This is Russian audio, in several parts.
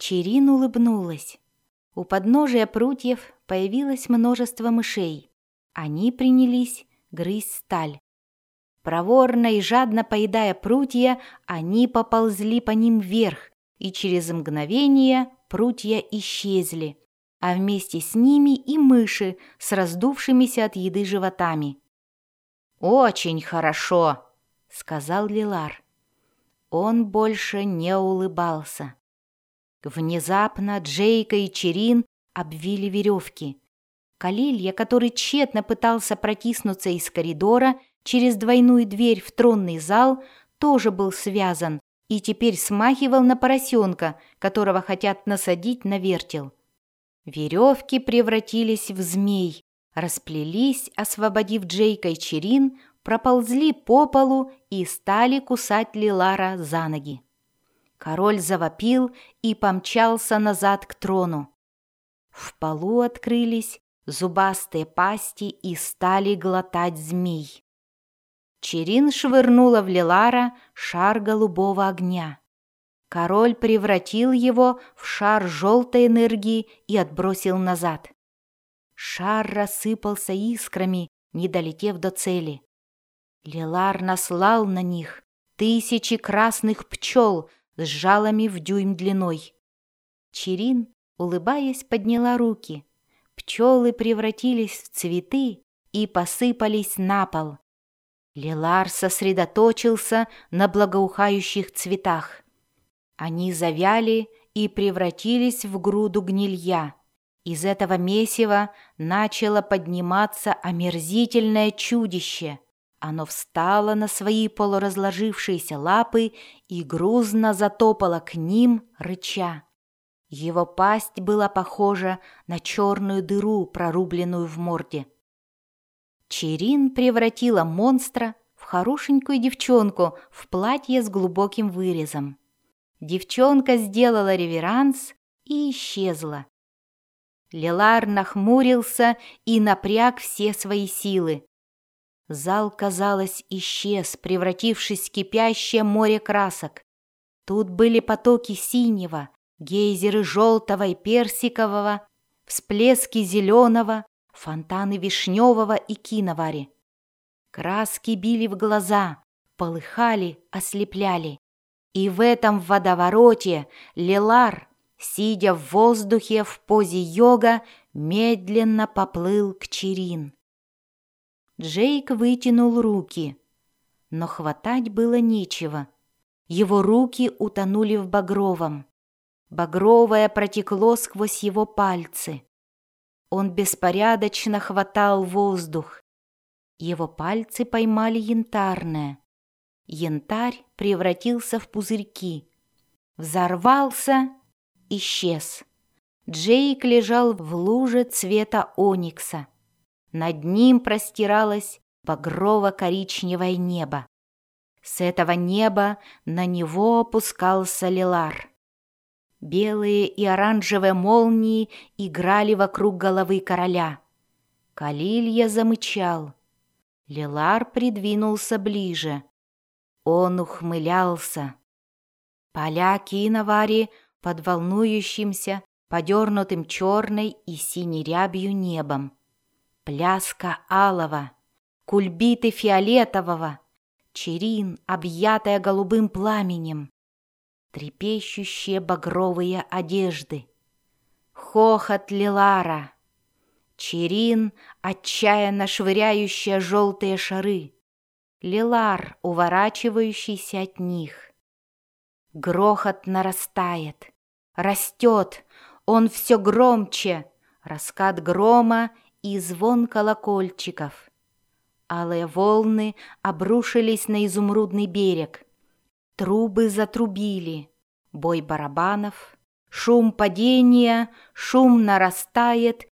Черин улыбнулась. У подножия прутьев появилось множество мышей. Они принялись грызть сталь. Проворно и жадно поедая прутья, они поползли по ним вверх, и через мгновение прутья исчезли, а вместе с ними и мыши с раздувшимися от еды животами. «Очень хорошо», — сказал Лилар. Он больше не улыбался. Внезапно Джейка и Черин обвили веревки. Калилья, который тщетно пытался протиснуться из коридора через двойную дверь в тронный зал, тоже был связан и теперь смахивал на поросенка, которого хотят насадить на вертел. Веревки превратились в змей, расплелись, освободив Джейка и Черин, проползли по полу и стали кусать Лилара за ноги. Король завопил и помчался назад к трону. В полу открылись зубастые пасти и стали глотать змей. Черин швырнула в Лилара шар голубого огня. Король превратил его в шар желтой энергии и отбросил назад. Шар рассыпался искрами, не долетев до цели. Лилар наслал на них тысячи красных пчел с жалами в дюйм длиной. Черин, улыбаясь, подняла руки. Пчелы превратились в цветы и посыпались на пол. Лилар сосредоточился на благоухающих цветах. Они завяли и превратились в груду гнилья. Из этого месива начало подниматься омерзительное чудище. Оно встало на свои полуразложившиеся лапы и грузно затопало к ним, рыча. Его пасть была похожа на черную дыру, прорубленную в морде. Черин превратила монстра в хорошенькую девчонку в платье с глубоким вырезом. Девчонка сделала реверанс и исчезла. Лилар нахмурился и напряг все свои силы. Зал, казалось, исчез, превратившись в кипящее море красок. Тут были потоки синего, гейзеры желтого и персикового, всплески зеленого, фонтаны вишневого и киновари. Краски били в глаза, полыхали, ослепляли. И в этом водовороте Лилар, сидя в воздухе в позе йога, медленно поплыл к Черин. Джейк вытянул руки, но хватать было нечего. Его руки утонули в багровом. Багровое протекло сквозь его пальцы. Он беспорядочно хватал воздух. Его пальцы поймали янтарное. Янтарь превратился в пузырьки. Взорвался, исчез. Джейк лежал в луже цвета оникса. Над ним простиралось багрово-коричневое небо. С этого неба на него опускался Лилар. Белые и оранжевые молнии играли вокруг головы короля. Калилья замычал. Лилар придвинулся ближе. Он ухмылялся. Поляки и навари под волнующимся, подернутым черной и синей рябью небом. Пляска алого, кульбиты фиолетового, черин, объятая голубым пламенем трепещущие багровые одежды. Хохот Лилара, Черин, отчаянно швыряющая желтые шары, Лилар, уворачивающийся от них. Грохот нарастает, растет, он все громче, раскат грома и звон колокольчиков. Алые волны обрушились на изумрудный берег — Трубы затрубили, бой барабанов, шум падения, шум нарастает.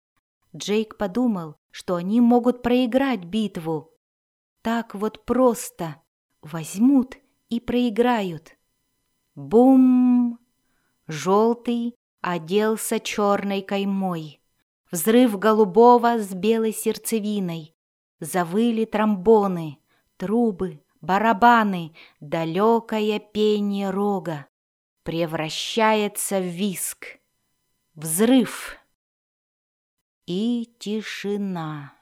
Джейк подумал, что они могут проиграть битву. Так вот просто возьмут и проиграют. Бум! Желтый оделся черной каймой. Взрыв голубого с белой сердцевиной. Завыли тромбоны, трубы, барабаны, далекое пение рога. превращается в виск. Взрыв. И тишина.